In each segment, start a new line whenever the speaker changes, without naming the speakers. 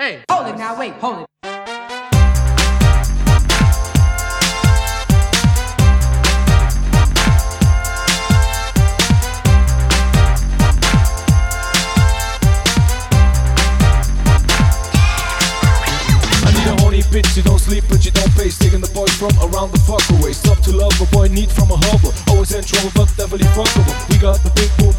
Hey, hold it now, wait, hold it.
I need a horny bitch, you don't sleep but you don't pay Taking the boys from around the fuck away. Stop to love a boy, need from a hover Always in trouble but definitely fuckable. We got the big boom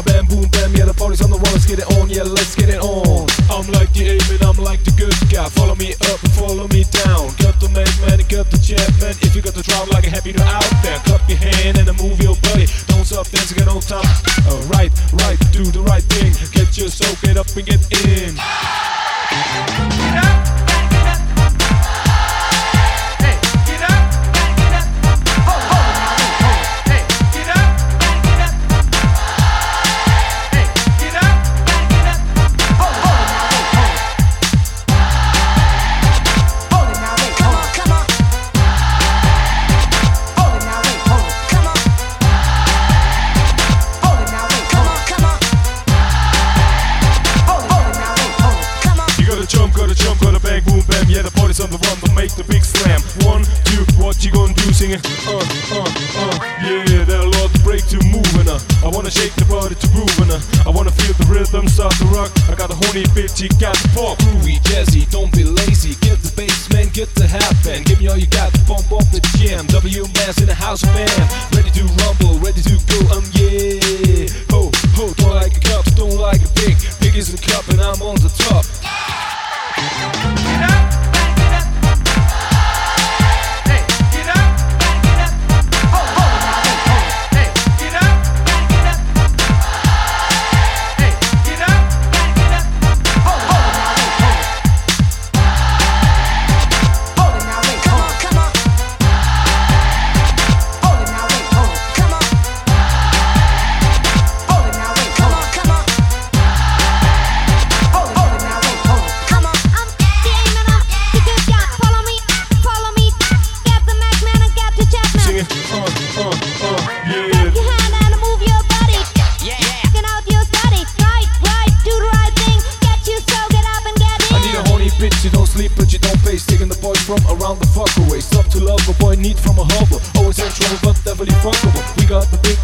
A bam boom bam, yeah the party's on the wall Let's get it on, yeah let's get it on. I'm like the aiming, I'm like the good guy. Follow me up and follow me down. Got the man, man, and got the champ, man. If you got the drum like a happy to out there. Clap your hand and move your body. Don't stop dancing, get on top. Uh, Right, right, do the right thing. Get your soul, get up and get in. You gotta jump, gotta bang, boom, bam. Yeah, the party's on the run, don't make the big slam. One, two, what you gonna do? Singing, uh, uh, uh. Yeah, there a lot to break to move, moving, uh. I wanna shake the body to grooving, uh. I wanna feel the rhythm start to rock. I got a horny bitch, you got the pop. Groovy, jazzy, don't be lazy. Get the bass, man, get the hat band. Give me all you got, bump off the jam. W mass in the house band. Ready to rumble, ready to go, um, yeah. Ho, ho, don't like a cup, don't like a pig. Pig is the cup and I'm on don't pay Taking the boys from around the fuck away. Stop to love a boy, need from a hover Always in trouble but definitely fuckable. We got the big